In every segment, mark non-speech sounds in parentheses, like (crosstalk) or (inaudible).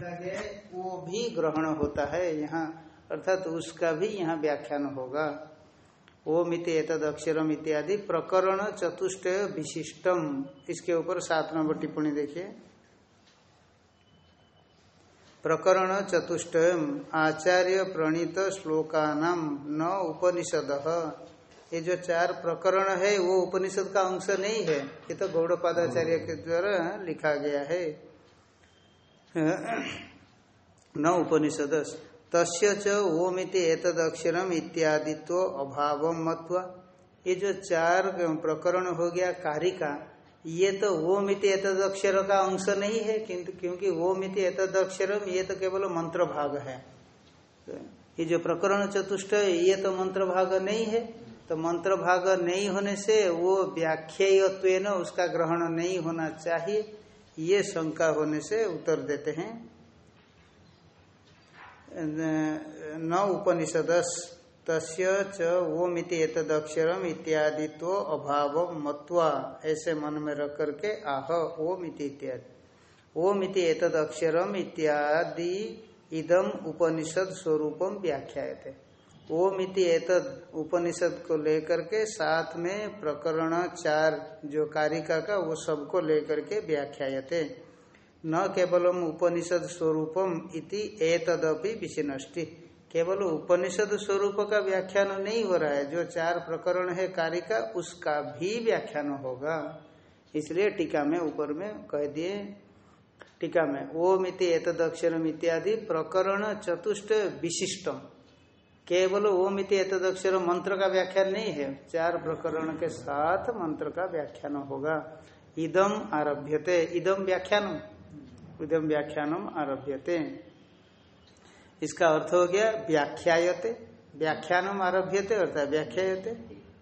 गया है, वो भी ग्रहण होता है यहाँ। अर्थात तो उसका भी यहाँ व्याख्यान होगा। ओम इति अक्षरम इत्यादि प्रकरण चतुष्ट विशिष्टम। इसके ऊपर सात नंबर टिप्पणी देखिए। प्रकरण चतुष्ट आचार्य प्रणीत श्लोकानाम, न उपनिषद। ये जो चार प्रकरण है, वो उपनिषद का अंश नहीं है। ये तो गौड़पादाचार्य के द्वारा लिखा गया है। न उपनिषद तस्य च ओमिति एतद अक्षरम इत्यादित्व अभाव मत्वा। ये जो चार प्रकरण हो गया कारिका, ये तो ओमिति एतद अक्षर का अंश नहीं है, किंतु क्योंकि ओमिति एतद अक्षरम ये तो केवल मंत्र भाग है। तो ये जो प्रकरण चतुष्ट, ये तो मंत्र भाग नहीं है। तो मंत्र भाग नहीं होने से वो व्याख्यात्व उसका ग्रहण नहीं होना चाहिए। ये शंका होने से उत्तर देते हैं। न उपनिषदस तस्य च ओमिति इत्यादि तो अभाव मत्वा, ऐसे मन में रख करके आह ओम इति इत्यादि। ओम इति एतद अक्षरम इत्यादि इदम उपनिषद स्वरूपम व्याख्याते ओम इति एतद उपनिषद को लेकर के साथ में प्रकरण चार जो कारिका का, वो सबको लेकर के व्याख्याते न केवलम उपनिषद स्वरूपम इति एतदपि विशिनष्टि केवल उपनिषद स्वरूप का व्याख्यान नहीं हो रहा है, जो चार प्रकरण है कारिका, उसका भी व्याख्यान होगा। इसलिए टीका में, ऊपर में कह दिए, टीका में ओम इति एतद अक्षरम इत्यादि प्रकरण चतुष्ट विशिष्टम। केवल ओम इति अक्षर मंत्र का व्याख्यान नहीं है। चार प्रकरण के साथ मंत्र का व्याख्यान होगा। इदम आरभ्यते। इदम व्याख्यानम। इदम व्याख्यानम आरभ्यते। इसका अर्थ हो गया व्याख्यायते। व्याख्यानम आरभ्यते अर्थात व्याख्यायते।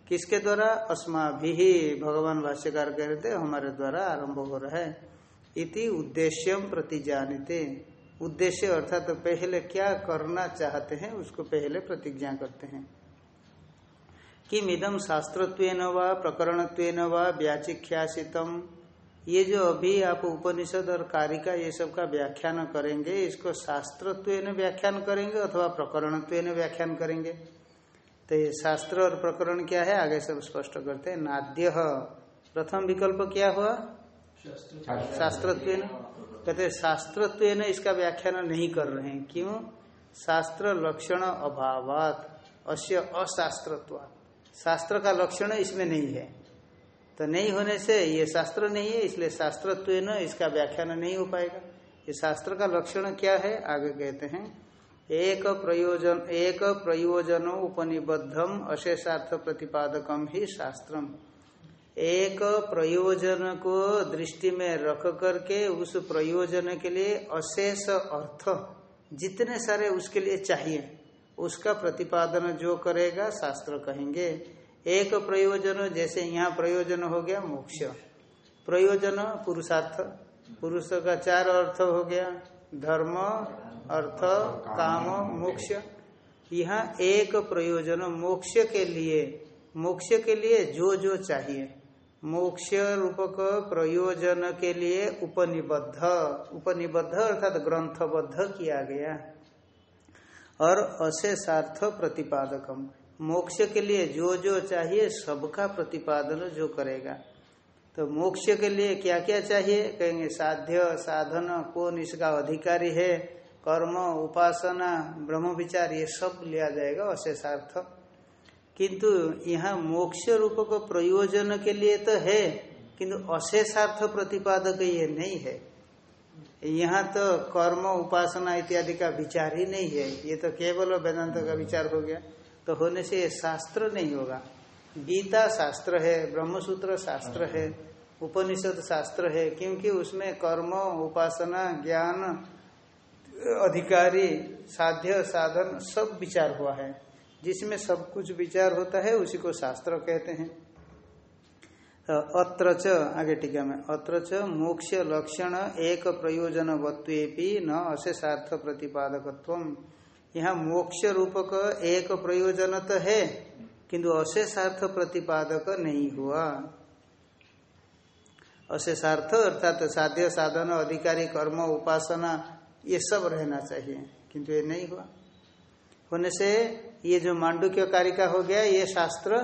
किसके द्वारा? अस्मा भी भगवान भाष्यकार कहते हमारे द्वारा आरंभ हो रहा है। इति उद्देश्यम प्रति जानते उद्देश्य अर्थात तो पहले क्या करना चाहते हैं, उसको पहले प्रतिज्ञा करते हैं। किम इदम शास्त्रत्व प्रकरणत्व व, व्याचिख्यासितम। ये जो अभी आप उपनिषद और कारिका ये सब का व्याख्यान करेंगे, इसको शास्त्रत्व व्याख्यान करेंगे अथवा प्रकरणत्व व्याख्यान करेंगे। तो ये शास्त्र और प्रकरण क्या है, आगे सब स्पष्ट करते हैं। नाद्य। प्रथम विकल्प क्या हुआ? शास्त्रत्व कहते शास्त्रत्व इसका व्याख्यान नहीं कर रहे हैं। क्यों? शास्त्र लक्षण अभावात अश्य अशास्त्रत्व शास्त्र का लक्षण इसमें नहीं है। तो नहीं होने से ये शास्त्र नहीं है, इसलिए शास्त्रत्व इसका व्याख्यान नहीं हो पाएगा। ये शास्त्र का लक्षण क्या है? आगे कहते हैं, एक प्रयोजन एक प्रयोजन उपनिबद्धम अशेषार्थ प्रतिपादकम ही शास्त्रम। एक प्रयोजन को दृष्टि में रख करके उस प्रयोजन के लिए अशेष अर्थ, जितने सारे उसके लिए चाहिए, उसका प्रतिपादन जो करेगा शास्त्र कहेंगे। एक प्रयोजन, जैसे यहाँ प्रयोजन हो गया मोक्ष। प्रयोजन पुरुषार्थ। पुरुष का चार अर्थ हो गया। धर्म, अर्थ, काम, मोक्ष। यहाँ एक प्रयोजन मोक्ष के लिए। मोक्ष के लिए जो जो चाहिए। मोक्ष रूपक प्रयोजन के लिए उपनिबद्ध। उपनिबद्ध अर्थात ग्रंथबद्ध किया गया। और अशेषार्थ प्रतिपादकम। मोक्ष के लिए जो जो चाहिए सबका प्रतिपादन जो करेगा। तो मोक्ष के लिए क्या क्या चाहिए? कहेंगे साध्य, साधन, कौन इसका अधिकारी है? कर्म, उपासना ब्रह्म विचार ये सब लिया जाएगा अशेषार्थ। किंतु यहाँ मोक्ष रूप को प्रयोजन के लिए तो है, किंतु अशेषार्थ प्रतिपादक ये नहीं है। यहाँ तो कर्म, उपासना इत्यादि का विचार ही नहीं है। ये तो केवल वेदांत का विचार हो गया। तो होने से ये शास्त्र नहीं होगा। गीता शास्त्र है, ब्रह्मसूत्र शास्त्र है, उपनिषद शास्त्र है, क्योंकि उसमें कर्म, उपासना, ज्ञान, अधिकारी, साध्य, साधन सब विचार हुआ है। जिसमें सब कुछ विचार होता है, उसी को शास्त्र कहते हैं। तो अत्र च, आगे टीका में, अत्र च मोक्ष लक्षण एक प्रयोजन वत्वेपि न अशेषार्थ प्रतिपादकत्व यहाँ मोक्ष रूपक एक प्रयोजन तो है किंतु अशेषार्थ प्रतिपादक नहीं हुआ। अशेषार्थ अर्थात साध्य, साधन, अधिकारी, कर्म, उपासना, ये सब रहना चाहिए किंतु ये नहीं हुआ। होने से ये जो मांडुक्य कारिका हो गया, ये शास्त्र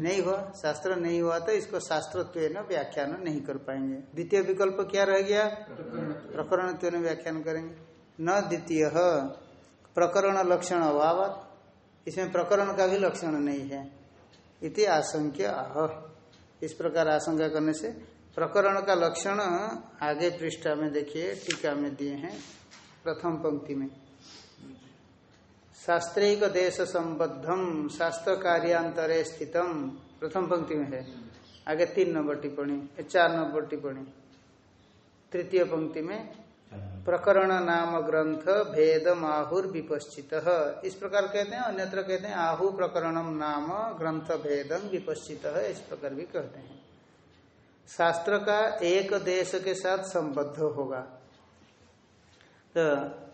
नहीं हुआ। शास्त्र नहीं हुआ तो इसको शास्त्रत्व व्याख्यान नहीं कर पाएँगे। द्वितीय विकल्प क्या रह गया? प्रकरण व्याख्यान करेंगे। न द्वितीय, प्रकरण लक्षण अभाव इसमें प्रकरण का भी लक्षण नहीं है। इति आशंक्य आह इस प्रकार आशंका करने से प्रकरण का लक्षण आगे पृष्ठा में देखिए, टीका में दिए हैं, प्रथम पंक्ति में। शास्त्रिक देश संबद्धम शास्त्र कार्यांतरे स्थितम प्रथम पंक्ति में है। आगे तीन नंबर टिप्पणी चार नंबर टिप्पणी। तृतीय पंक्ति में, प्रकरण नाम ग्रंथ भेद आहुर विपश्चित इस प्रकार कहते हैं, अन्यत्र कहते हैं, आहु प्रकरणम नाम ग्रंथ भेदम विपश्चित। इस प्रकार भी कहते हैं। शास्त्र का एक देश के साथ संबद्ध होगा। तो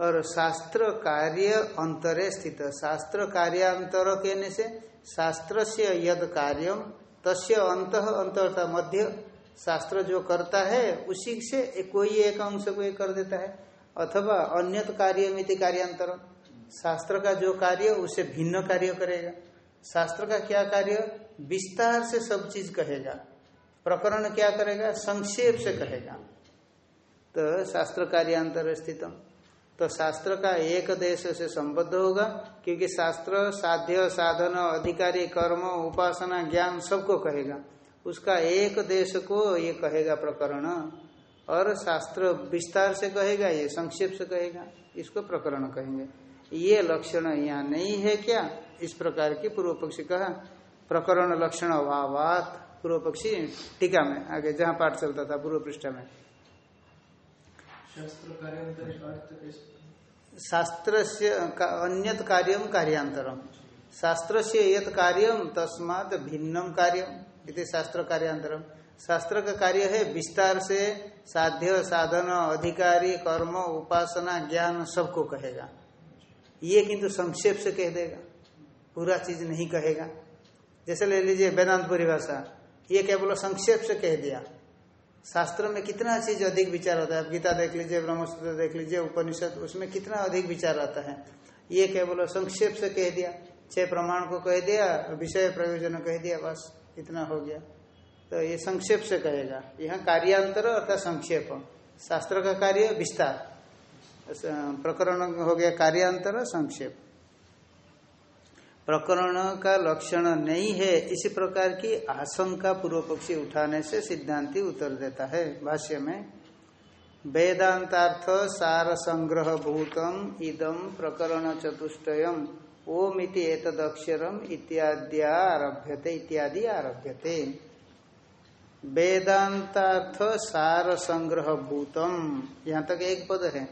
और शास्त्र कार्य अंतरे स्थित। शास्त्र कार्यांतर कहने से शास्त्र से यद कार्यम तस्य अंत अंत मध्य शास्त्र जो करता है, उसी से कोई एक अंश को कर देता है। अथवा अन्यत कार्य मिति कार्यांतर। शास्त्र का जो कार्य, उसे भिन्न कार्य करेगा। शास्त्र का क्या कार्य? विस्तार से सब चीज़ कहेगा। प्रकरण क्या करेगा? संक्षेप से कहेगा। तो शास्त्र कार्यांतर स्थितम। तो शास्त्र का एक देश से संबद्ध होगा, क्योंकि शास्त्र साध्य, साधन, अधिकारी, कर्म, उपासना, ज्ञान सबको कहेगा। उसका एक देश को ये कहेगा प्रकरण, और शास्त्र विस्तार से कहेगा, ये संक्षेप से कहेगा, इसको प्रकरण कहेंगे। ये लक्षण यहाँ नहीं है क्या? इस प्रकार की पूर्व पक्षी कहा, प्रकरण लक्षण अभावात। पूर्व पक्षी टीका में, आगे जहाँ पाठ चलता था, पूर्व पृष्ठ में। शास्त्र से अन्यत कार्यम कार्यांतरम शास्त्र से यत कार्यम तस्मात भिन्नम कार्यम इति शास्त्र कार्यांतरम शास्त्र का कार्य है विस्तार से साध्य, साधन, अधिकारी, कर्म, उपासना, ज्ञान सबको कहेगा। ये किंतु संक्षेप से कह देगा। पूरा चीज़ नहीं कहेगा। जैसे ले लीजिए वेदांत परिभाषा। ये केवल संक्षेप से कह दिया। शास्त्र में कितना चीज़ अधिक विचार होता है? गीता देख लीजिए, ब्रह्मसूत्र देख लीजिए, उपनिषद, उसमें कितना अधिक विचार आता है? ये केवल संक्षेप से कह दिया, छह प्रमाण को कह दिया, विषय प्रयोजन कह दिया, बस इतना हो गया। तो ये संक्षेप से कहेगा। यहाँ कार्यांतर अर्थात संक्षेप। शास्त्र का कार्य विस्तार। प्रकरण हो गया कार्यांतर, संक्षेप। प्रकरण का लक्षण नहीं है, इसी प्रकार की आशंका पूर्व पक्षी उठाने से सिद्धांति उत्तर देता है भाष्य में। वेदांतार्थ सार संग्रह भूतम इदम प्रकरण चतुष्टयम, ओमिति एतदक्षरम इत्यादि आरभ्यते इत्यादि आरभ्यते। वेदांतार्थ सार संग्रह भूतम, यहाँ तक एक पद है।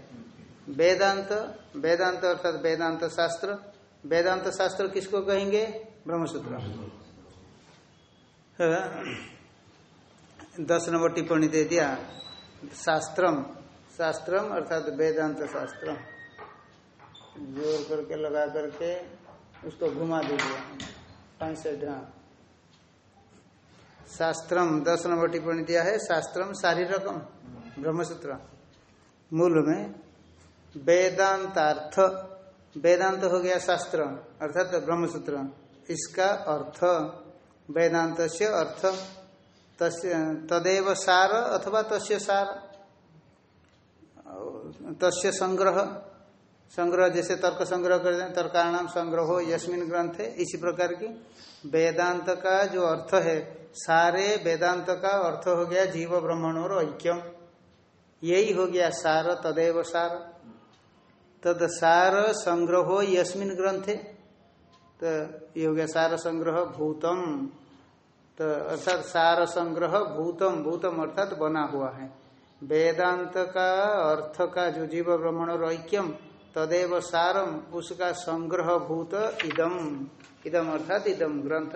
वेदांत वेदांत अर्थात वेदांत शास्त्र। वेदांत शास्त्र किसको कहेंगे? ब्रह्मसूत्र। दस नंबर टिप्पणी दे दिया। शास्त्रम शास्त्रम अर्थात वेदांत शास्त्र ज़ोर करके, लगा करके, उसको घुमा दीजिए। पाँच से हाँ शास्त्रम, दस नंबर टिप्पणी दिया है। शास्त्रम शारीरकम, ब्रह्मसूत्र। मूल में वेदांतार्थ वेदांत हो गया शास्त्र, अर्थात ब्रह्मसूत्र। इसका अर्थ वेदांत से अर्थ तदेव सार अथवा तस्य सार। तस्य संग्रह। संग्रह जैसे तर्क संग्रह कर दें तर्काणाम संग्रह, यस्मिन ग्रंथ है इसी प्रकार की। वेदांत का जो अर्थ है, सारे वेदांत का अर्थ हो गया जीव ब्रह्मण और ऐक्यम। यही हो गया सार, तदेव सार। तद सार संग्रह यस्मिन ग्रंथे। तो ये हो गया सार संग्रह भूतम। तो अर्थात सार संग्रह भूतम भूतम अर्थात बना हुआ है। वेदांत का अर्थ का जो जीव ब्रह्मण ऐक्यम तदेव सारम, उसका संग्रह भूत इदम। इदम अर्थात इदम ग्रंथ।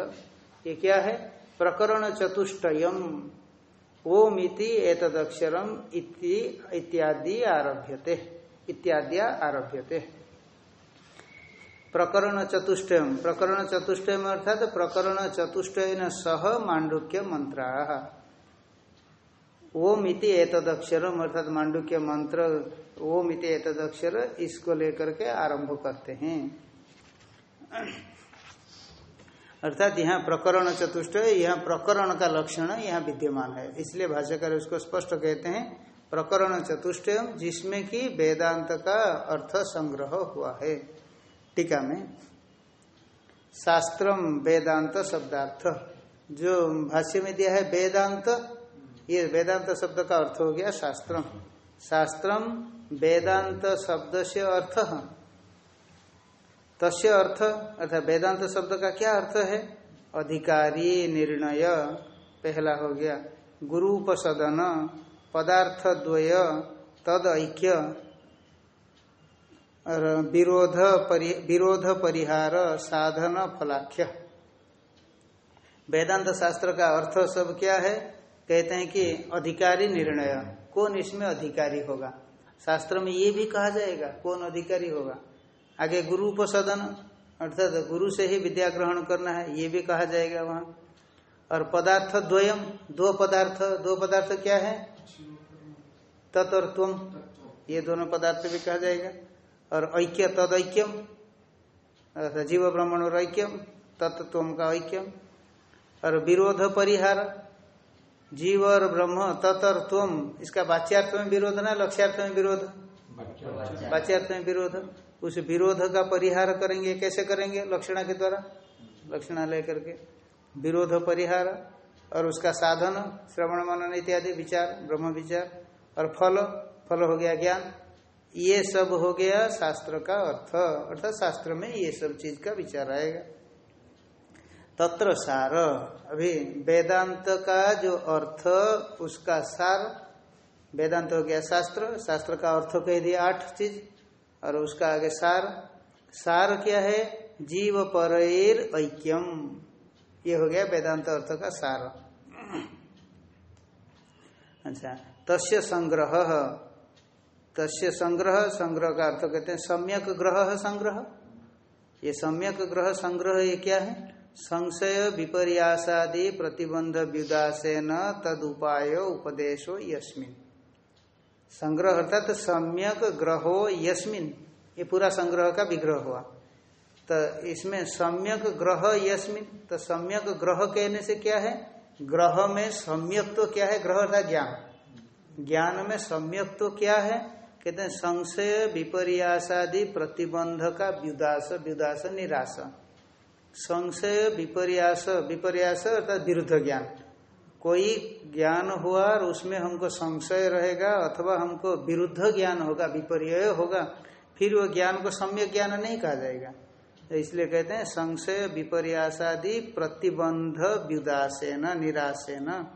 ये क्या है? प्रकरण चतुष्टयम। ओम इति एतदक्षरम इत्यादि आरभ्यते। इत्यादि आरभ्यते। प्रकरण चतुष्टयम प्रकरण चतुष्टयम अर्थात प्रकरण चतुष्टयन सह मांडुक्य मंत्रा ओम इति एतद अक्षरम अर्थात मांडुक्य मंत्र ओम इति एतद अक्षर इसको लेकर के आरंभ करते हैं। अर्थात यहाँ प्रकरण चतुष्ट यहाँ प्रकरण का लक्षण यहाँ विद्यमान है। इसलिए भाष्यकार उसको स्पष्ट कहते हैं प्रकरण चतुष्ट जिसमें कि वेदांत का अर्थ संग्रह हुआ है। टीका में शास्त्रम वेदांत शब्दार्थ। जो भाष्य में दिया है वेदांत, ये वेदांत शब्द का अर्थ हो गया शास्त्रम। शास्त्रम वेदांत शब्द से अर्थ। तस्य अर्थ, अर्थात वेदांत शब्द का क्या अर्थ है? अधिकारी निर्णय। पहला हो गया गुरु उपसदन पदार्थ द्वय तद ऐक्य विरोध विरोध परिहार, साधन फलाख्य। वेदांत शास्त्र का अर्थ सब क्या है? कहते हैं कि अधिकारी निर्णय। कौन इसमें अधिकारी होगा? शास्त्र में ये भी कहा जाएगा, कौन अधिकारी होगा? आगे गुरु उपसदन, अर्थात गुरु से ही विद्या ग्रहण करना है, ये भी कहा जाएगा वहाँ। और पदार्थ द्वयम दो पदार्थ दो पदार्थ क्या है? तत् और तुम ये दोनों पदार्थ भी कहा जाएगा। और ऐक्य, तद ऐक्यम, अर्थात जीव ब्राह्मण और ऐक्यम तत्व का ऐक्यम। और विरोध परिहार, जीव और ब्रह्म, तत् और तुम इसका वाच्यार्थ में विरोध ना, लक्ष्यार्थ में विरोध? वाच्यार्थ में विरोध। उस विरोध का परिहार करेंगे, कैसे करेंगे? लक्षणा के द्वारा, लक्षणा लेकर के विरोध परिहार और उसका साधन, श्रवण, मनन इत्यादि, विचार, ब्रह्म विचार। और फल फल हो गया ज्ञान ये सब हो गया शास्त्र का अर्थ। अर्थात शास्त्र में ये सब चीज़ का विचार आएगा। तत्र सार। अभी वेदांत का जो अर्थ, उसका सार। वेदांत हो गया शास्त्र। शास्त्र का अर्थ कह दिया आठ चीज़। और उसका आगे सार। सार क्या है? जीव पर ऐक्यम। ये हो गया वेदांत अर्थ का सार। अच्छा। तस्य संग्रह। तस्य संग्रह संग्रह का अर्थ कहते हैं सम्यक ग्रह, संग्रह। ये सम्यक ग्रह, संग्रह ये क्या है? संशय, विपर्यासादि, प्रतिबंध, व्युदासेन तद उपाय उपदेशो, यस्मिन। संग्रह अर्थात सम्यक ग्रहो, यस्मिन। ये पूरा संग्रह का विग्रह हुआ। तो इसमें सम्यक ग्रह, यस्मिन। तो सम्यक ग्रह कहने से क्या है? ग्रह में सम्यक तो क्या है? ग्रह अर्थात ज्ञान। ज्ञान में सम्यक तो क्या है? कहते हैं, संशय, विपर्यासादि प्रतिबंध का व्युदास व्युदास निराश। संशय, विपर्यास विपर्यास अर्थात विरुद्ध ज्ञान। कोई ज्ञान हुआ और उसमें हमको संशय रहेगा अथवा हमको विरुद्ध ज्ञान होगा विपर्य होगा, फिर वो ज्ञान को सम्यक ज्ञान नहीं कहा जाएगा। तो इसलिए कहते हैं, संशय, विपर्यासादि प्रतिबंध, व्युदासेन निराशेन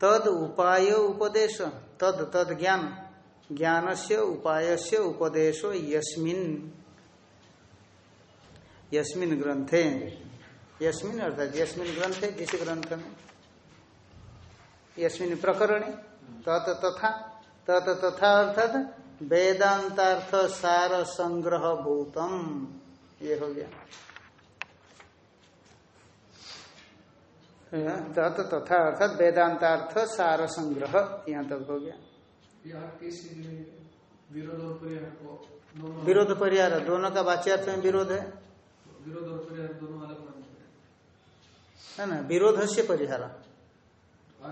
तद उपाय उपदेश, तद तद ज्ञान। ज्ञान से उपाय से उपदेशो यस्मिन। ग्रंथे यस्मिन अर्थात यस्मिन ग्रंथे जिस ग्रंथ में यस्मिन प्रकरणे। तत तथा। तत तथा अर्थात वेदांतार्थ सार संग्रह भूतम ये हो गया। तत तथा अर्थात वेदांतार्थ सार संग्रह यहाँ तक हो गया। विरोध परिहार दोनों का वाच्यार्थ में विरोध है? विरोध और परिहार दोनों अलग है ना विरोध से परिहार।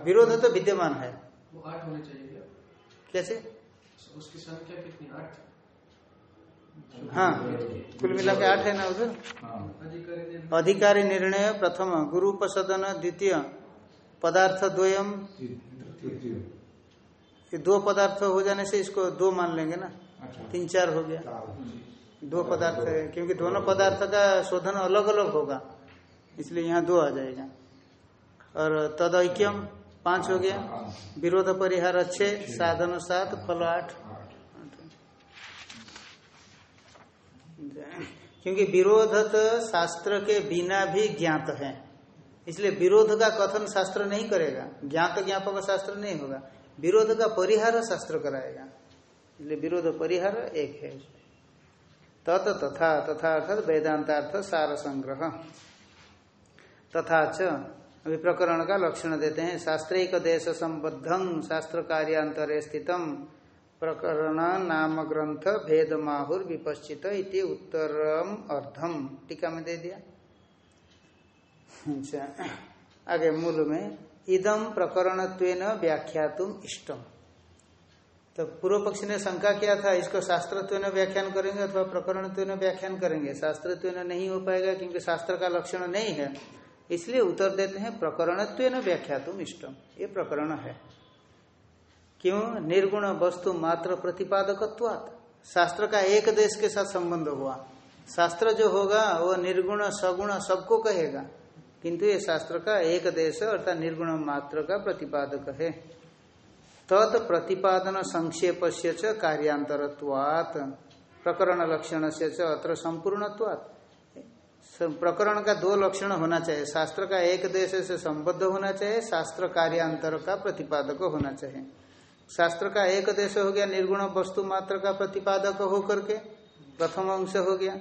विरोध तो विद्यमान है। वो आठ होने चाहिए कैसे? उसकी संख्या कितनी? आठ। हाँ कुल मिला के आठ है ना उधर? अधिकारी निर्णय प्रथम गुरु उपसदन द्वितीय पदार्थ द्वयम। ये दो पदार्थ हो जाने से इसको दो मान लेंगे ना? तीन चार हो गया। दो पदार्थ है क्योंकि दोनों पदार्थ का शोधन अलग अलग होगा इसलिए यहाँ दो आ जाएगा। और तद ऐक्यम पाँच हो गया। विरोध परिहार अच्छे साधन सात फल आठ। क्योंकि विरोध तो शास्त्र के बिना भी ज्ञात है। इसलिए विरोध का कथन शास्त्र नहीं करेगा। ज्ञात ज्ञापक शास्त्र नहीं होगा। विरोध का परिहार शास्त्र कराएगा। इसलिए विरोध परिहार एक है। तत तथा तथा अर्थात वेदांतार्थ सार संग्रह। तथा च अभी प्रकरण का लक्षण देते हैं। शास्त्रिक देश संबद्धं शास्त्र कार्यांतरे स्थितम। प्रकरण नाम ग्रंथ भेद माहुर विपश्चित इति उत्तरम अर्धम। टीका में दे दिया। अच्छा। आगे मूल में इदम प्रकरण व्याख्या तुम इष्टम। तो पूर्व पक्ष ने शंका किया था, इसको शास्त्रत्व व्याख्यान करेंगे अथवा प्रकरण व्याख्यान करेंगे? शास्त्रत्व नहीं हो पाएगा क्योंकि शास्त्र का लक्षण नहीं है। इसलिए उत्तर देते हैं प्रकरणत्व व्याख्या तुम इष्टम। ये प्रकरण है। क्यों? निर्गुण वस्तु मात्र प्रतिपादकत्वात। शास्त्र का एक देश के साथ संबंध हुआ। शास्त्र जो होगा, वो निर्गुण, सगुण सबको कहेगा। किंतु ये शास्त्र का एक देश अर्थात निर्गुण मात्र का प्रतिपादक है। तत् प्रतिपादन संक्षेप से च कार्यांतरत्वात्। प्रकरण लक्षण से अत्र संपूर्णत्वात्। प्रकरण का दो लक्षण होना चाहिए। शास्त्र का एक देश से संबद्ध होना चाहिए, शास्त्र कार्यांतर का प्रतिपादक होना चाहिए। शास्त्र का एक देश हो गया, निर्गुण वस्तु मात्र का प्रतिपादक हो करके प्रथम अंश हो गया।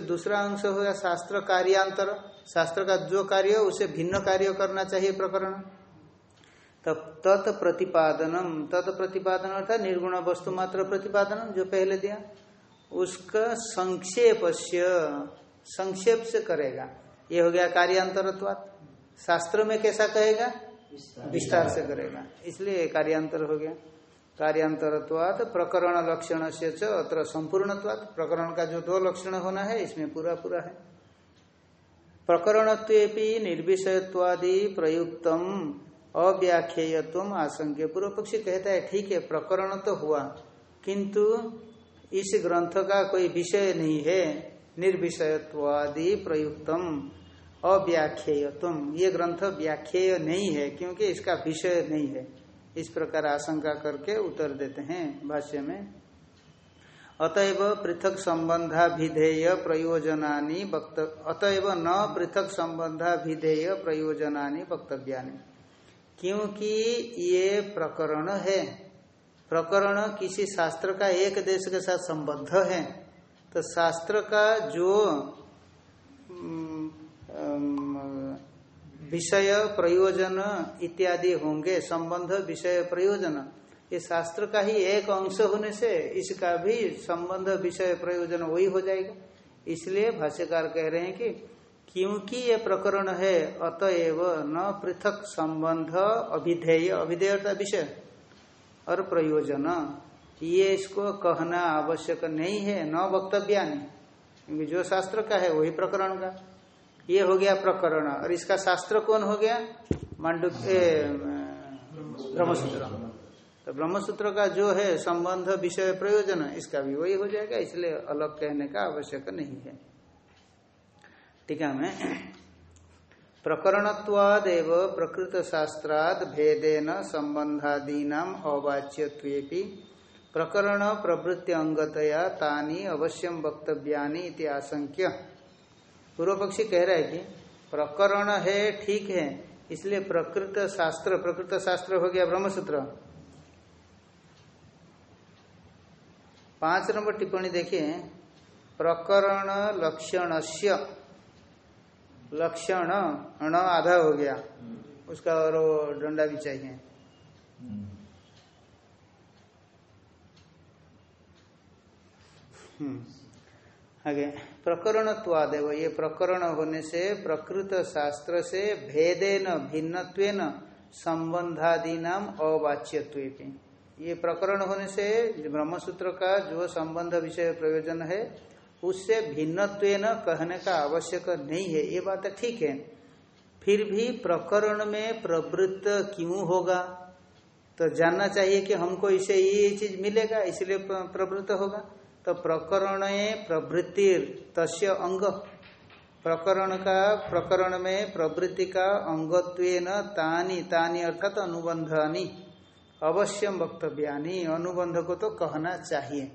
दूसरा अंश हो गया शास्त्र कार्यांतर। शास्त्र का जो कार्य उसे भिन्न कार्य करना चाहिए प्रकरण। तब तत् प्रतिपादनम। तत् प्रतिपादन अर्थात निर्गुण वस्तु मात्र प्रतिपादन जो पहले दिया। उसका संक्षेप संक्षेप से करेगा। ये हो गया कार्यांतरत्वात। शास्त्र में कैसा कहेगा? विस्तार। से करेगा। इसलिए कार्यांतर हो गया। कार्यांतरत्वात प्रकरण लक्षण से अत्र संपूर्णत्वात। प्रकरण का जो दो लक्षण होना है, इसमें पूरा पूरा है। प्रकरणत्वेपि निर्विषयत्वादि प्रयुक्तम अव्याख्येयत्व आशंक्य। पूर्व पक्षी कहता है, ठीक है, प्रकरण तो हुआ, किंतु इस ग्रंथ का कोई विषय नहीं है। निर्विषयत्वादि प्रयुक्तम। अव्याख्येयत्व ये ग्रंथ व्याख्येय नहीं है, क्योंकि इसका विषय नहीं है। इस प्रकार आशंका करके उत्तर देते हैं भाष्य में। अतएव पृथक संबंधाभिधेय प्रयोजना अतएव न पृथक संबंधाभिधेय प्रयोजना वक्तव्या क्योंकि ये प्रकरण है। प्रकरण किसी शास्त्र का एक देश के साथ संबद्ध है। तो शास्त्र का जो विषय प्रयोजन इत्यादि होंगे, संबंध विषय प्रयोजन। ये शास्त्र का ही एक अंश होने से इसका भी संबंध विषय प्रयोजन वही हो जाएगा। इसलिए भाष्यकार कह रहे हैं कि क्योंकि ये प्रकरण है, अतएव न पृथक संबंध अभिधेय, अभिधेयता विषय और प्रयोजन। ये इसको कहना आवश्यक नहीं है, न वक्तव्या क्योंकि जो शास्त्र का है, वही प्रकरण का। ये हो गया प्रकरण। और इसका शास्त्र कौन हो गया? मांडु ब्रह्मसूत्र। तो ब्रह्मसूत्र का जो है संबंध, विषय, प्रयोजन, इसका भी वही हो जाएगा, इसलिए अलग कहने का आवश्यक नहीं है। टीका में प्रकरणत्वादेव प्रकृत शास्त्राद भेदेन संबंधादीना अवाच्यत्वेपि प्रकरण प्रवृत्ति अंगतया तानी अवश्यम वक्तव्यानि इति आशंक्य। पूर्व पक्षी कह रहा है कि प्रकरण है, ठीक है, इसलिए प्रकृत शास्त्र प्रकृत शास्त्र हो गया ब्रह्मसूत्र। पाँच नंबर टिप्पणी देखिए। प्रकरण लक्षण लक्षण अण आधा हो गया। उसका और डंडा भी चाहिए। हम्म। आगे। प्रकरण त्वादेव ये प्रकरण होने से, प्रकृत शास्त्र से भेदेन भिन्न संबंधादि नाम अवाच्यत्व ये प्रकरण होने से, ब्रह्मसूत्र का जो संबंध विषय प्रयोजन है, उससे भिन्न कहने का आवश्यक नहीं है। ये बात ठीक है। फिर भी प्रकरण में प्रवृत्त क्यों होगा? तो जानना चाहिए कि हमको इसे ये चीज़ मिलेगा, इसलिए प्रवृत्त होगा। तो प्रकरण प्रवृत्ति तस्य अंग। प्रकरण का, प्रकरण में प्रवृत्ति का अंगत्व तानी तानी अर्थात तो अनुबंधानी अवश्यम वक्तव्यानी, अनुबंध को तो कहना चाहिए।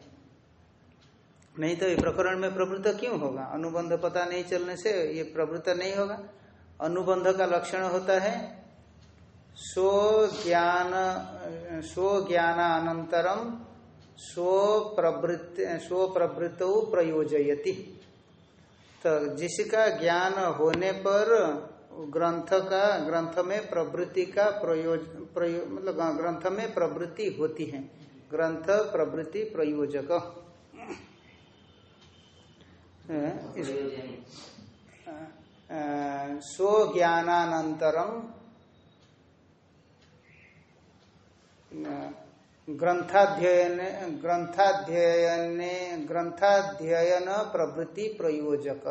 नहीं तो ये प्रकरण में प्रवृत्त क्यों होगा? अनुबंध पता नहीं चलने से ये प्रवृत्त नहीं होगा। अनुबंध का लक्षण होता है स्व ज्ञान स्व ज्ञानानंतरम स्व प्रवृत्त प्रयोजयति। तो जिसका ज्ञान होने पर ग्रंथ का ग्रंथ में प्रवृत्ति का प्रयोज प्रयो, मतलब ग्रंथ में प्रवृत्ति होती है। ग्रंथ प्रवृत्ति प्रयोजक। स्वज्ञानानंतरम ग्रंथाध्ययन ग्रंथाध्ययन ग्रंथाध्ययन प्रवृत्ति प्रयोजक।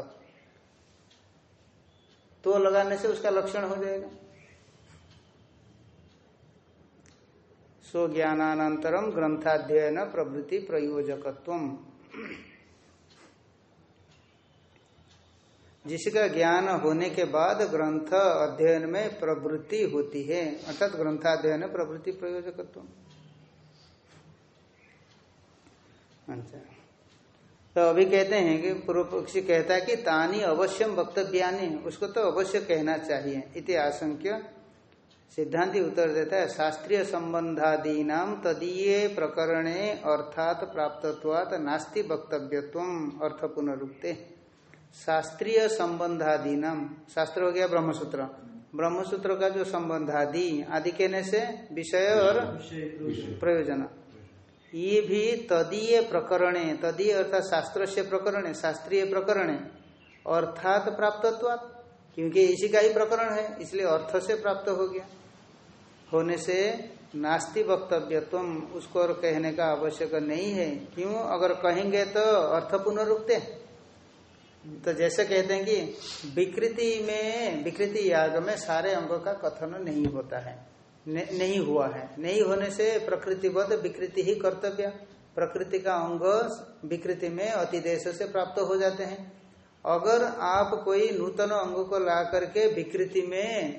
तो लगाने से उसका लक्षण हो जाएगा। स्वज्ञानानंतरम ग्रंथाध्ययन प्रवृत्ति प्रयोजकत्व जिसका ज्ञान होने के बाद ग्रंथ अध्ययन में प्रवृत्ति होती है, अर्थात ग्रंथाध्ययन प्रवृत्ति प्रयोजकत्व अच्छा। तो अभी कहते हैं कि पूर्व पक्षी कहता है कि तानी अवश्यम वक्तव्यानी उसको तो अवश्य कहना चाहिए इति आशंक्य। सिद्धांति उत्तर देता है शास्त्रीय संबंधादी नाम तदीय प्रकरणे अर्थात प्राप्तत्वात नास्ति वक्तव्यत्व अर्थ पुनरुक्ते। शास्त्रीय संबंधादि नाम शास्त्र हो गया ब्रह्मसूत्र। ब्रह्मसूत्र का जो संबंधादि आदि कहने से विषय और प्रयोजन। ये भी तदीय प्रकरण, तदीय अर्थात शास्त्र से प्रकरण, शास्त्रीय प्रकरण, अर्थात प्राप्तत्वात्। क्योंकि इसी का ही प्रकरण है, इसलिए अर्थ से प्राप्त हो गया। होने से नास्ति वक्तव्यत्व, उसको और कहने का आवश्यक नहीं है। क्यों? अगर कहेंगे तो अर्थ पुनरुक्ते तो जैसे कहते हैं कि विकृति में, विकृति याग में सारे अंगों का कथन नहीं होता है। नहीं हुआ है। नहीं होने से प्रकृतिबद्ध विकृति ही कर्तव्य। प्रकृति का अंग विकृति में अतिदेश से प्राप्त हो जाते हैं। अगर आप कोई नूतन अंग को ला करके विकृति में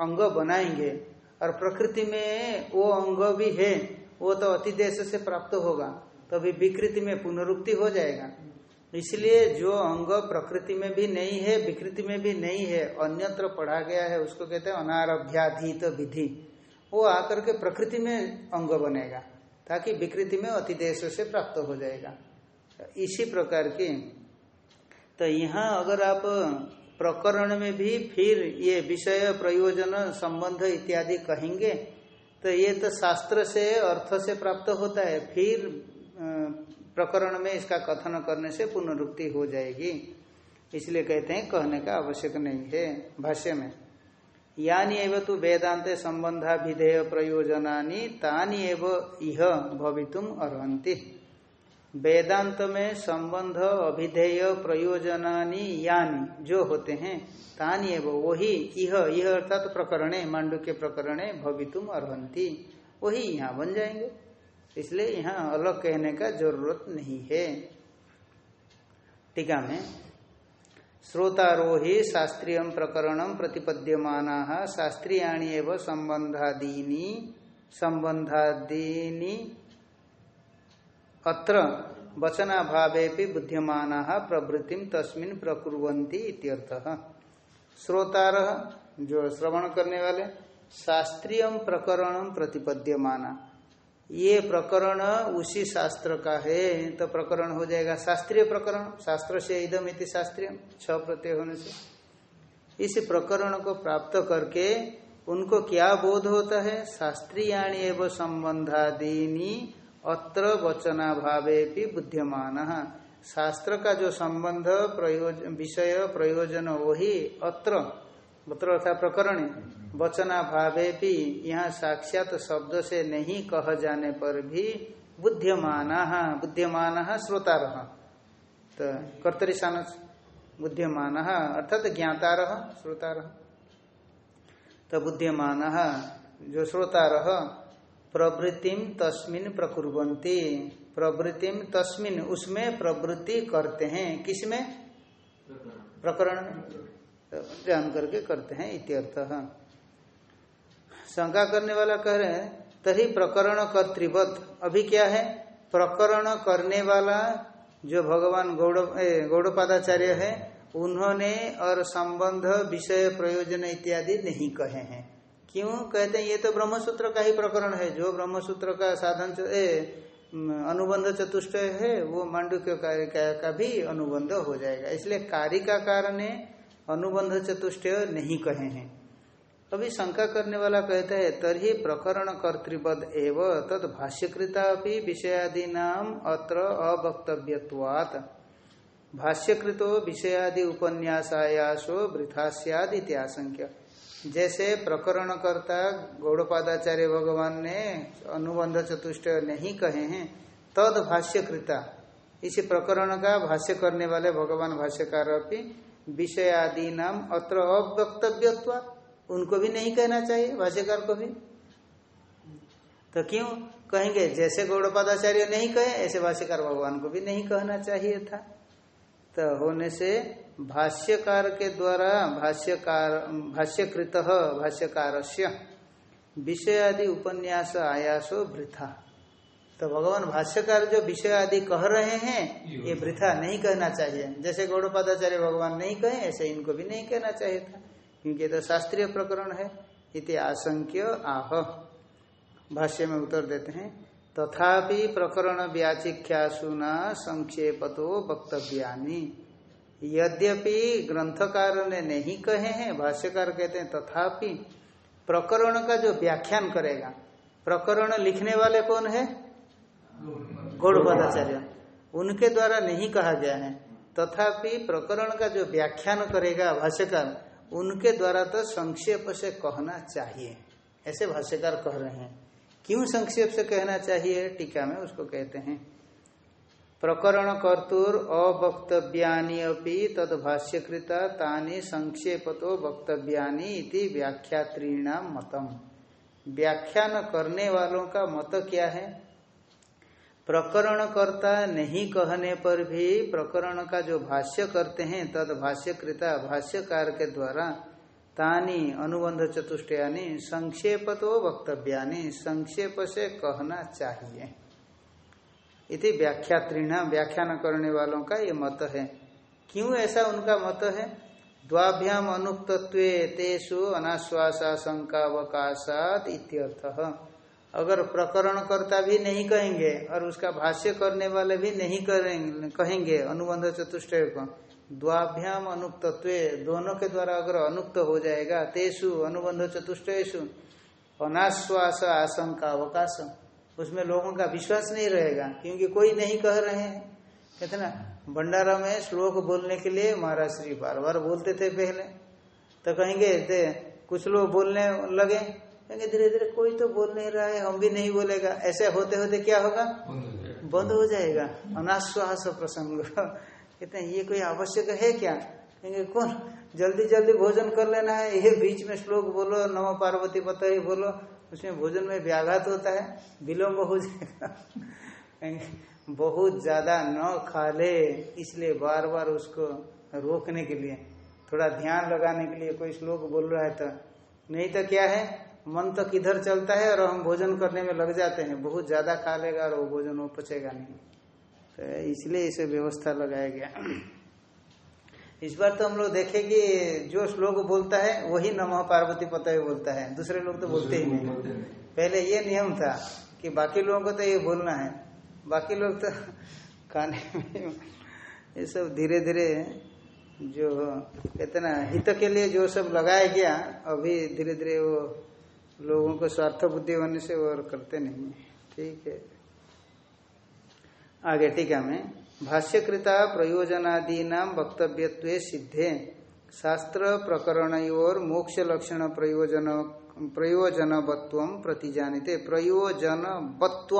अंग बनाएँगे और प्रकृति में वो अंग भी है, वो तो अतिदेश से प्राप्त होगा, तभी तो विकृति में पुनरुक्ति हो जाएगा। इसलिए जो अंग प्रकृति में भी नहीं है, विकृति में भी नहीं है, अन्यत्र पढ़ा गया है, उसको कहते हैं अनारभ्याधीत विधि। वो आकर के प्रकृति में अंग बनेगा, ताकि विकृति में अतिदेश से प्राप्त हो जाएगा। इसी प्रकार की तो यहाँ अगर आप प्रकरण में भी फिर ये विषय, प्रयोजन, संबंध इत्यादि कहेंगे तो ये तो शास्त्र से, अर्थ से प्राप्त होता है। फिर प्रकरण में इसका कथन करने से पुनरुक्ति हो जाएगी। इसलिए कहते हैं, कहने का आवश्यक नहीं है भाष्य में। यानी एवं तो वेदांत संबंधा विधेय प्रयोजनानी, तानी एव इह भवितुम अर्हंति वेदांत में संबंध, अभिधेय, प्रयोजनानी, यानी जो होते हैं, तानी एव, वही इह यह अर्थात प्रकरणे मांडू के प्रकरणे भवितुम अर्हंति वही यहाँ बन जाएँगे। इसलिए यहाँ अलग कहने का ज़रूरत नहीं है। टीका में श्रोतारोही शास्त्रीय प्रकरण प्रतिपद्यमान, शास्त्रीयाणी एवं संबंधादीनी संबंधादीनी अत्र वचनाभावे बुद्धिमान प्रवृत्ति तस्मिन् इत्यर्थः। श्रोतार, जो श्रवण करने वाले, शास्त्रीय प्रकरण प्रतिपद्यमाना। ये प्रकरण उसी शास्त्र का है तो प्रकरण हो जाएगा शास्त्रीय प्रकरण, शास्त्र से इदम इति शास्त्रीय छ प्रत्यय होने से। इस प्रकरण को प्राप्त करके उनको क्या बोध होता है? शास्त्रीयाणी एवं संबंधादीनी अत्र वचना भावे भी बुद्धिमान। शास्त्र का जो संबंध प्रयोजन विषय, प्रयोजन, वही अत्र अत्र अर्थात प्रकरण वचना भावे भी यहाँ साक्षात शब्द से नहीं कह जाने पर भी बुद्धिमान बुद्धिमान श्रोता रह तो कर्तरिशान बुद्धिमान अर्थात ज्ञाता रह श्रोता रह तो बुद्धिमान, जो श्रोता रह प्रवृत्तिम तस्मिन प्रकुर्वंती प्रवृत्तिम तस्मिन, उसमें प्रवृत्ति करते हैं। किसमें? प्रकरण तो जान करके करते हैं इत्यर्थ। शंका करने वाला कह रहे हैं तभी प्रकरण कर्तृवत अभी क्या है? प्रकरण करने वाला जो भगवान गौड़ गौड़पादाचार्य है, उन्होंने और संबंध, विषय, प्रयोजन इत्यादि नहीं कहे हैं। क्यों? कहते हैं, ये तो ब्रह्मसूत्र का ही प्रकरण है। जो ब्रह्मसूत्र का साधन अनुबंध चतुष्ट है, वो मांडुक्य कार्य का भी अनुबंध हो जाएगा। इसलिए कार्य का कारण अनुबंध चतुष्ट नहीं कहे हैं। अभी शंका करने वाला कहता है तरी प्रकरण कर्तृपद एव तद भाष्यकृता विषयादि नाम अत्र अवक्तव्यवात भाष्यकृतो विषयादि उपन्यासायासो वृथा इत्याशंक्य जैसे प्रकरणकर्ता गौड़पादाचार्य भगवान ने अनुबंध चतुष्ट नहीं कहे हैं, तद भाष्यकृता। इसी प्रकरण का भाष्य करने वाले भगवान भाष्यकार विषय आदि नाम अत्र अवक्तव्य उनको भी नहीं कहना चाहिए, भाष्यकार को भी। तो क्यों कहेंगे, जैसे गौड़पादाचार्य नहीं कहे, ऐसे भाष्यकार भगवान को भी नहीं कहना चाहिए था। तो होने से भाष्यकार के द्वारा भाष्यकार, भाष्यकृत भाष्यकार विषय आदि उपन्यास आयासो वृथा। तो भगवान भाष्यकार जो विषय आदि कह रहे हैं ये वृथा नहीं कहना चाहिए। जैसे गौड़पादाचार्य भगवान नहीं कहे ऐसे इनको भी नहीं कहना चाहिए था। क्योंकि तो शास्त्रीय प्रकरण है। इति आशंक्य आह। भाष्य में उत्तर देते हैं तथापि प्रकरण व्याचिख्यासुना संक्षेपतो वक्तव्यानी। यद्यपि ग्रंथकार ने नहीं कहे हैं भाष्यकार कहते हैं तथापि प्रकरण का जो व्याख्यान करेगा प्रकरण लिखने वाले कौन है? गौड़पादाचार्य उनके द्वारा नहीं कहा गया है। तथापि प्रकरण का जो व्याख्यान करेगा भाष्यकार, उनके द्वारा तो संक्षेप से कहना चाहिए। ऐसे भाष्यकार कह रहे हैं। क्यों संक्षेप से कहना चाहिए? टीका में उसको कहते हैं। प्रकरण कर्तुर अवक्तव्यानि अपनी तद भाष्यकृता तानी संक्षेपतो वक्तव्यानि इति व्याख्यात्रीणाम मतम व्याख्यान करने वालों का मत क्या है? प्रकरणकर्ता नहीं कहने पर भी प्रकरण का जो भाष्य करते हैं, तद भाष्यकृता, भाष्यकार के द्वारा तानी अनुबंध चतुष्टयानी संक्षेप तो वक्तव्यानी, संक्षेप से कहना चाहिए। इति व्याख्यात्रीणा, व्याख्यान करने वालों का ये मत है। क्यों ऐसा उनका मत है? द्वाभ्याम अनुक्तत्व तेषु अनाश्वासा शंकावकाशात इत्यर्थः। अगर प्रकरण करता भी नहीं कहेंगे और उसका भाष्य करने वाले भी नहीं करेंगे, कहेंगे, अनुबंध चतुष्ट को द्वाभ्याम अनुक्तत्व, दोनों के द्वारा अगर अनुक्त हो जाएगा तेसु अनुबंध चतुष्टु अनाश्वास आशंका अवकाश, उसमें लोगों का विश्वास नहीं रहेगा, क्योंकि कोई नहीं कह रहे हैं। कहते ना, भंडारा में श्लोक बोलने के लिए महाराज श्री बार बार बोलते थे पहले तो कहेंगे कुछ लोग बोलने लगे कहेंगे धीरे धीरे कोई तो बोल नहीं रहा है हम भी नहीं बोलेगा। ऐसे होते होते क्या होगा? बंद हो जाएगा। अनाश्वास प्रसंग। कहते हैं ये कोई आवश्यक है क्या? कहेंगे कौन? जल्दी जल्दी भोजन कर लेना है। ये बीच में श्लोक बोलो नव पार्वती पता ही बोलो उसमें भोजन में व्याघात होता है विलम्ब हो जाएगा। बहुत ज़्यादा न खा ले। इसलिए बार बार उसको रोकने के लिए थोड़ा ध्यान लगाने के लिए कोई श्लोक बोल रहा है तो। नहीं तो क्या है? मन तो किधर चलता है और हम भोजन करने में लग जाते हैं। बहुत ज़्यादा खा लेगा और वो भोजन वो पचेगा नहीं। तो इसलिए इसे व्यवस्था लगाया गया। इस बार तो हम लोग देखे कि जो श्लोक बोलता है वही नमः पार्वती पता बोलता है। दूसरे लोग तो बोलते ही नहीं। पहले ये नियम था कि बाकी लोगों को तो ये बोलना है। बाकी लोग तो खाने में ये सब धीरे धीरे जो इतना हित के लिए जो सब लगाया गया अभी धीरे धीरे वो लोगों को स्वार्थ बुद्धि होने से और करते नहीं ठीक है। आगे टीका में भाष्यकृता प्रयोजनादि नाम वक्तव्य सिद्धे। शास्त्र प्रकरण और मोक्ष लक्षण प्रयोजन प्रयोजनवत्व प्रतिजानिते। प्रयोजनवत्व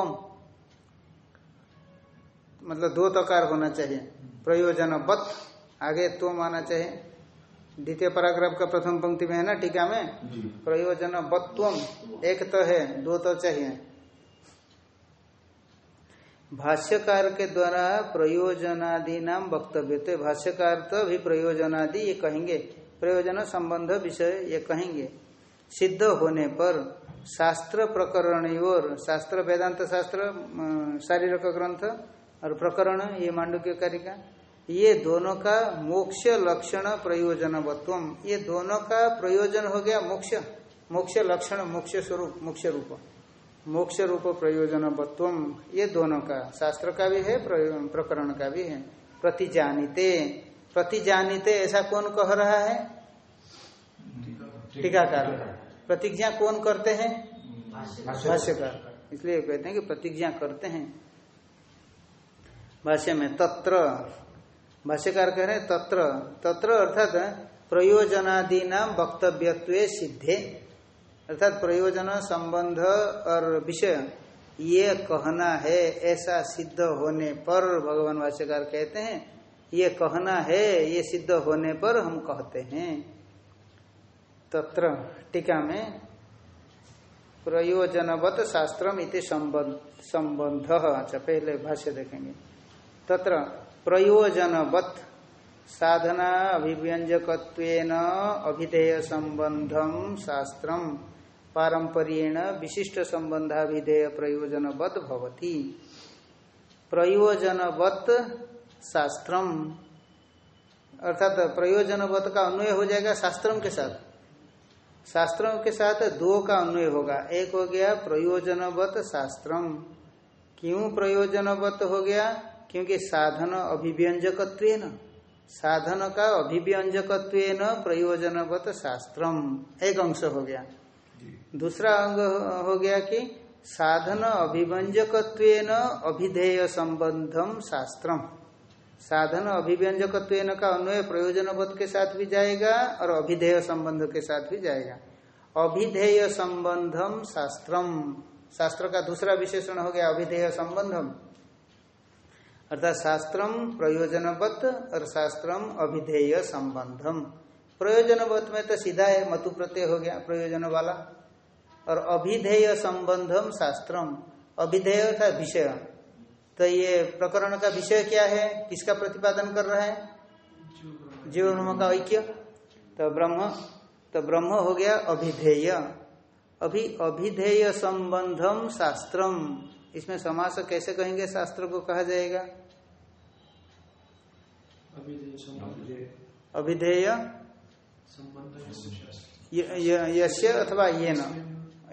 मतलब दो तकार होना चाहिए। प्रयोजनवत् आगे तो माना चाहिए। द्वितीय पैराग्राफ का प्रथम पंक्ति में है ना टीका में? प्रयोजन बत्वम एक तो है दो तो चाहिए। भाष्यकार के द्वारा प्रयोजनादि नाम वक्तव्य तो भाष्यकार तो भी प्रयोजनादि ये कहेंगे। प्रयोजन संबंध विषय ये कहेंगे। सिद्ध होने पर शास्त्र प्रकरण और शास्त्र वेदांत शास्त्र शारीरक ग्रंथ और प्रकरण ये मांडुक्य कारिका। ये दोनों का मोक्ष लक्षण प्रयोजनवत्व ये दोनों का प्रयोजन हो गया मोक्ष। मोक्ष लक्षण, मोक्ष स्वरूप, मोक्ष रूप। मोक्ष रूप प्रयोजनवत्व ये दोनों का। शास्त्र का भी है प्रकरण का भी है। प्रतिजानिते। प्रतिजानिते ऐसा कौन कह रहा है? टीकाकार। प्रतिज्ञा कौन करते हैं? भाष्यकार। इसलिए कहते हैं कि प्रतिज्ञा करते हैं। भाष्य में तत्र भाष्यकार कह रहे हैं, तत्र तत्र अर्थात प्रयोजनादि नाम वक्तव्यत्व सिद्धे। अर्थात प्रयोजन संबंध और विषय, ये कहना है, ऐसा सिद्ध होने पर, भगवान भाष्यकार कहते हैं, ये कहना है, ये सिद्ध होने पर हम कहते हैं। तत्र, टीका में, प्रयोजनवत शास्त्रम इति संबंध अच्छा पहले भाष्य देखेंगे। तत्र प्रयोजनवत। साधना अभिव्यंजक अभिधेय संबंधम शास्त्रम पारंपरियण विशिष्ट संबंधाभिधेय प्रयोजनवत भवती। प्रयोजनवत शास्त्रम अर्थात प्रयोजनवत का अन्वय हो जाएगा शास्त्रम के साथ। शास्त्रों के साथ दो का अन्वय होगा। एक हो गया प्रयोजनवत शास्त्रम क्यों प्रयोजनवत हो गया? क्योंकि साधन अभिव्यंजक साधन का अभिव्यंजक प्रयोजनवत शास्त्रम एक अंश हो गया। दूसरा अंग हो गया कि साधन अभिव्यंजक अभिधेय संबंधम शास्त्रम। साधन अभिव्यंजक का अन्वय प्रयोजनबद्ध के साथ भी जाएगा और अभिधेय संबंध के साथ भी जाएगा। अभिधेय संबंधम शास्त्रम। शास्त्र का दूसरा विशेषण हो गया अभिधेय संबंधम। अर्थात शास्त्रम प्रयोजनबद्ध और शास्त्रम अभिधेय संबंधम। प्रयोजनबद्ध में तो सीधा है, मतु प्रत्यय हो गया, प्रयोजन वाला। और अभिधेय संबंधम शास्त्रम। अभिधेय था विषय। तो ये प्रकरण का विषय क्या है? किसका प्रतिपादन कर रहा है? जीव ब्रह्म का ऐक्य। तो ब्रह्म तो ब्रह्म हो गया अभिधेय। अभी, अभिधेय संबंधम शास्त्रम। इसमें समास कैसे कहेंगे? शास्त्र को कहा जाएगा। अभिधेय यश्य अथवा ये न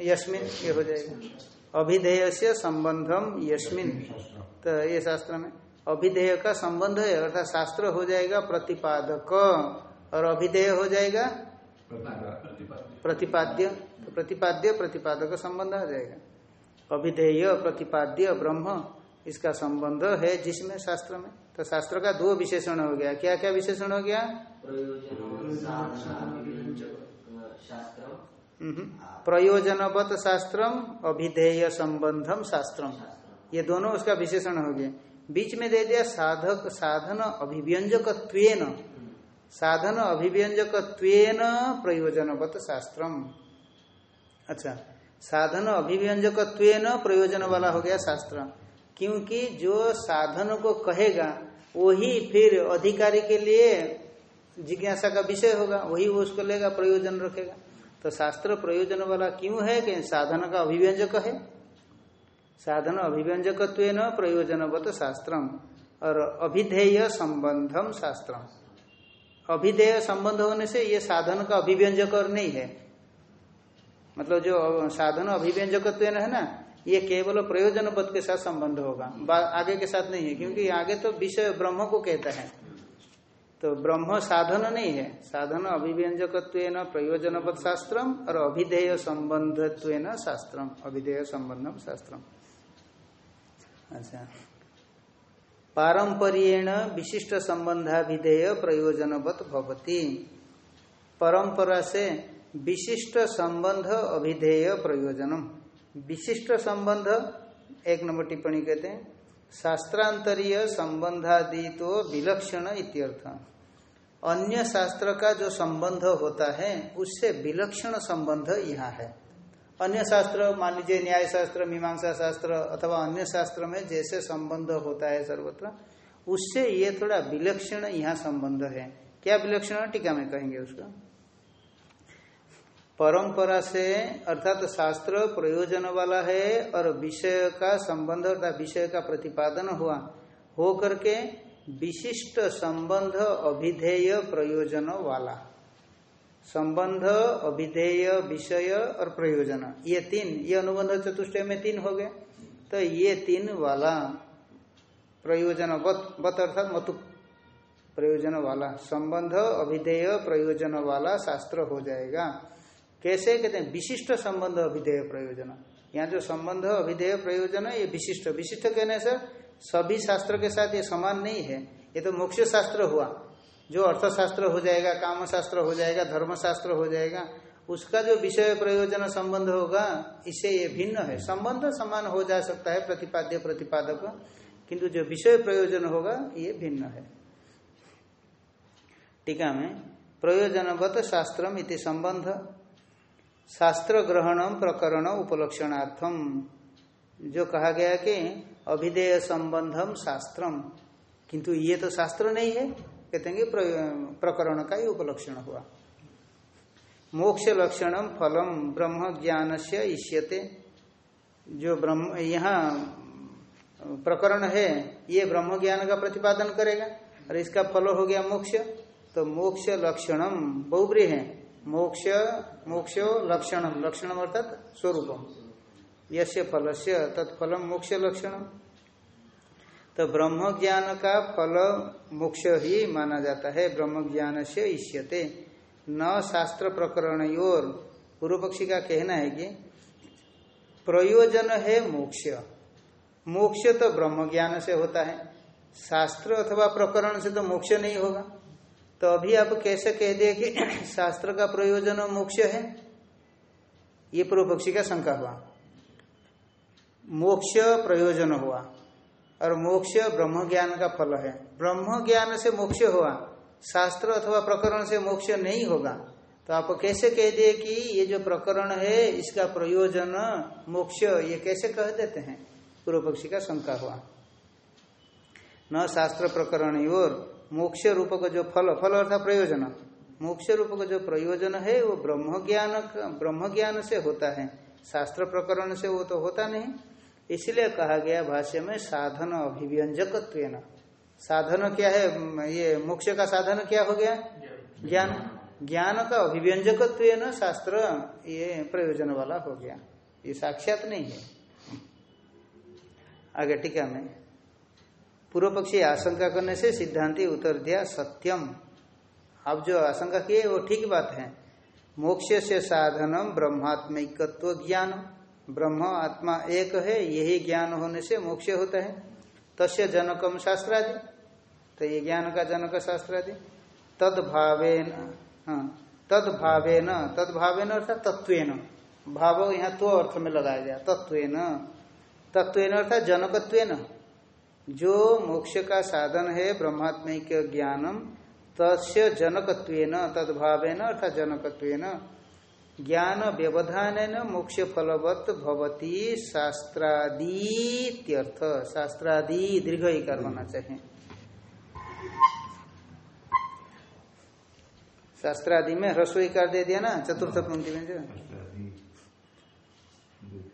यस्मिन ये हो जाएगा। अभिधेय से संबंधम यस्मिन। तो ये शास्त्र में अभिधेय का संबंध है अर्थात शास्त्र हो जाएगा प्रतिपादक। और अभिधेय हो जाएगा? प्रतिपाद्य। तो प्रतिपाद्य प्रतिपादक संबंध आ जाएगा। अभिधेय प्रतिपाद्य ब्रह्म। इसका संबंध है जिसमें शास्त्र में। तो शास्त्र का दो विशेषण हो गया। क्या क्या विशेषण हो गया? प्रयोजनवत शास्त्रम, अभिधेय संबंधम शास्त्रम। ये दोनों उसका विशेषण हो गया। बीच में दे दिया साधक, साधन अभिव्यंजक साधन अभिव्यंजक प्रयोजनवत शास्त्रम। अच्छा। साधन अभिव्यंजक प्रयोजन वाला हो गया शास्त्र। क्योंकि जो साधन को कहेगा, वही फिर अधिकारी के लिए जिज्ञासा का विषय होगा, वही वो उसको लेगा, प्रयोजन रखेगा। तो शास्त्र प्रयोजन वाला क्यों है कि साधन का अभिव्यंजक है? साधन अभिव्यंजक न प्रयोजनवत शास्त्रम, और अभिधेय संबंधम शास्त्रम। अभिधेय संबंध होने से ये साधन का अभिव्यंजक और नहीं है। मतलब जो साधन अभिव्यंजक है ना ये केवल प्रयोजन पद के साथ संबंध होगा। आगे के साथ नहीं है, क्योंकि आगे तो विषय ब्रह्म को कहता है। तो ब्रह्म साधन नहीं है। साधन अभिव्यंजक प्रयोजन पद शास्त्रम और अभिधेय संबंध शास्त्रम। अभिधेय संबंधम शास्त्रम। अच्छा। पारंपरियण विशिष्ट संबंधाभिधेय प्रयोजनवत भवती। परंपरा से विशिष्ट संबंध अभिधेय प्रयोजनम। विशिष्ट संबंध, एक नंबर टिप्पणी कहते हैं, शास्त्रांतरीय संबंधादि तो विलक्षण इत्यर्थ। अन्य शास्त्र का जो संबंध होता है, उससे विलक्षण संबंध यहाँ है। अन्य शास्त्र, मान लीजिए न्याय शास्त्र, मीमांसा शास्त्र, अथवा अन्य शास्त्र में जैसे संबंध होता है सर्वत्र, उससे ये थोड़ा विलक्षण यहाँ संबंध है। क्या विलक्षण? टीका में कहेंगे उसका। परंपरा से, अर्थात तो शास्त्र प्रयोजन वाला है और विषय का संबंध, अर्थात विषय का प्रतिपादन हुआ, हो करके विशिष्ट संबंध अभिधेय प्रयोजन वाला। संबंध, अभिधेय, विषय और प्रयोजन, ये तीन, ये अनुबंध चतुष्टय में तीन हो गए। तो ये तीन वाला प्रयोजन बत अर्थात मतु, प्रयोजन वाला, संबंध, अभिधेय, प्रयोजन वाला शास्त्र हो जाएगा। कैसे कहते हैं? विशिष्ट संबंध अभिधेय प्रयोजन। यहाँ जो संबंध अभिधेय प्रयोजन है, ये विशिष्ट। विशिष्ट कहने से सभी शास्त्र के साथ ये समान नहीं है। ये तो मोक्ष शास्त्र हुआ। जो अर्थशास्त्र हो जाएगा काम शास्त्र हो जाएगा धर्म शास्त्र हो जाएगा, उसका जो विषय प्रयोजन संबंध होगा इससे ये भिन्न है। संबंध समान हो जा सकता है, प्रतिपाद्य, प्रतिपादक। किंतु जो विषय प्रयोजन होगा, ये भिन्न है। टीका में प्रयोजनवत शास्त्रम इति संबंध। शास्त्र ग्रहणम प्रकरण उपलक्षणार्थम जो कहा गया कि अभिधेय संबंधम शास्त्रम किंतु ये तो शास्त्र नहीं है, कहते हैं प्रकरण का ही उपलक्षण हुआ। मोक्ष लक्षणम फलम, ब्रह्म ज्ञान से इष्यते। जो ब्रह्म, यहाँ, प्रकरण है, ये ब्रह्म ज्ञान का प्रतिपादन करेगा। और इसका फल हो गया मोक्ष। तो मोक्ष लक्षणम बहुब्री है। मोक्ष, मोक्षो लक्षणम लक्षणम अर्थात यश फल से तत्फलम मोक्ष लक्षणम तो ब्रह्म ज्ञान का फल मोक्ष ही माना जाता है। ब्रह्म ज्ञान से इष्यते। न शास्त्र प्रकरण और पूर्व पक्षी का कहना है कि प्रयोजन है मोक्ष। मोक्ष तो ब्रह्म ज्ञान से होता है। शास्त्र अथवा प्रकरण से तो मोक्ष नहीं होगा। तो अभी आप कैसे कह दिए कि (coughs) शास्त्र का प्रयोजन मोक्ष है? ये पूर्व पक्षी का शंका हुआ। मोक्ष प्रयोजन हुआ और मोक्ष ब्रह्म ज्ञान का फल है। ब्रह्म ज्ञान से मोक्ष हुआ, शास्त्र अथवा प्रकरण से मोक्ष नहीं होगा। तो आप कैसे कह दिए कि ये जो प्रकरण है, इसका प्रयोजन, मोक्ष, ये कैसे कह देते हैं? पूर्व पक्षी का शंका हुआ। न शास्त्र प्रकरण और मोक्ष रूप का जो फल फल अर्थात प्रयोजन। मोक्ष रूप का जो प्रयोजन है, वो ब्रह्म ज्ञान ब्रह्म ज्ञान से होता है। शास्त्र प्रकरण से वो तो होता नहीं। इसलिए कहा गया भाष्य में साधन अभिव्यंजक साधन क्या है? ये मोक्ष का साधन क्या हो गया? ज्ञान। ज्ञान का अभिव्यंजक शास्त्र ये प्रयोजन वाला हो गया। ये साक्षात नहीं है। आगे टीका में। पूर्व पक्षी आशंका करने से सिद्धांति उत्तर दिया, सत्यम। अब जो आशंका किए, वो ठीक बात है। मोक्ष से साधनम ब्रह्मात्मिकत्व ज्ञान। ब्रह्म, आत्मा एक है, यही ज्ञान होने से मोक्ष होता है। तस्य जनकम शास्त्रादि। तो ये ज्ञान का जनक शास्त्र आदि तद भावेन हाँ तद भावेन तद अर्थात तत्वेन भाव यहाँ तो अर्थ में लगाया गया तत्वेन तत्वेन अर्थात जनकत्वेन। जो मोक्ष का साधन है ब्रह्मात्मिक ज्ञानम तस्य जनकत्वेन तद अर्थात जनकत्वेन ज्ञान व्यवधान मोक्ष फलवत भवती शास्त्रादी शास्त्रादि दीर्घ ही करना चाहिए। शास्त्र आदि में रसोई कर दे दिया ना चतुर्थ पंक्ति में जो।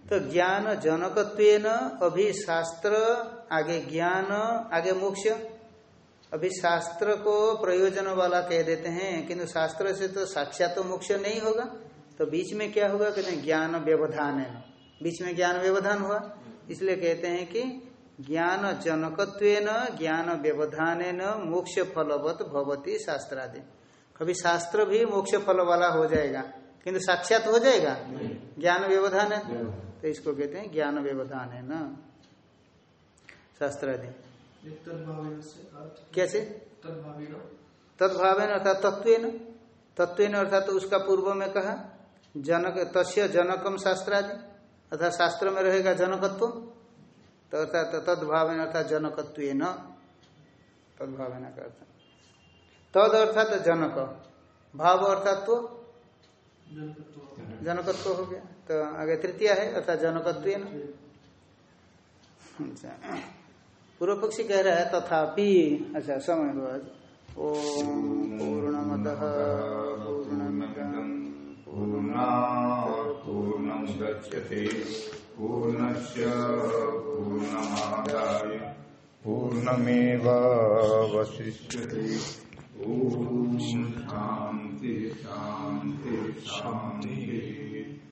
तो ज्ञान जनकत्व अभी शास्त्र आगे ज्ञान आगे मोक्ष। अभी शास्त्र को प्रयोजन वाला कह देते हैं किंतु शास्त्र से तो साक्षात तो मोक्ष नहीं होगा। तो बीच में क्या होगा? कहते हैं ज्ञान व्यवधान है। बीच में ज्ञान व्यवधान हुआ। इसलिए कहते हैं कि ज्ञान जनकत्व ज्ञान व्यवधान मोक्ष फलवत भवती शास्त्रादि। कभी शास्त्र भी मोक्ष फल वाला हो जाएगा किंतु साक्षात हो जाएगा? ज्ञान व्यवधान है। तो इसको कहते हैं ज्ञान व्यवधान है ना। शास्त्र आदि कैसे? तदभावेन अर्थात तत्व तत्व अर्थात उसका पूर्व में कहा जनक तस्य जनकम शास्त्रादि। अर्थात शास्त्र में रहेगा जनकत्व। तो अर्थात तदभावेन अर्थात जनकत्व तदभावेन का अर्थ। तद अर्थात जनक। भाव अर्थात तो? जनकत्व हो गया। तो आगे तृतीय है अर्थात जनकत्व। अच्छा। पूर्व पक्षी कह रहा है, तथापि अच्छा समय हुआ ओम पूर्णमद पूर्णम गच्छते। पूर्णमादाय। पूर्णमेवावशिष्यते शांति शांति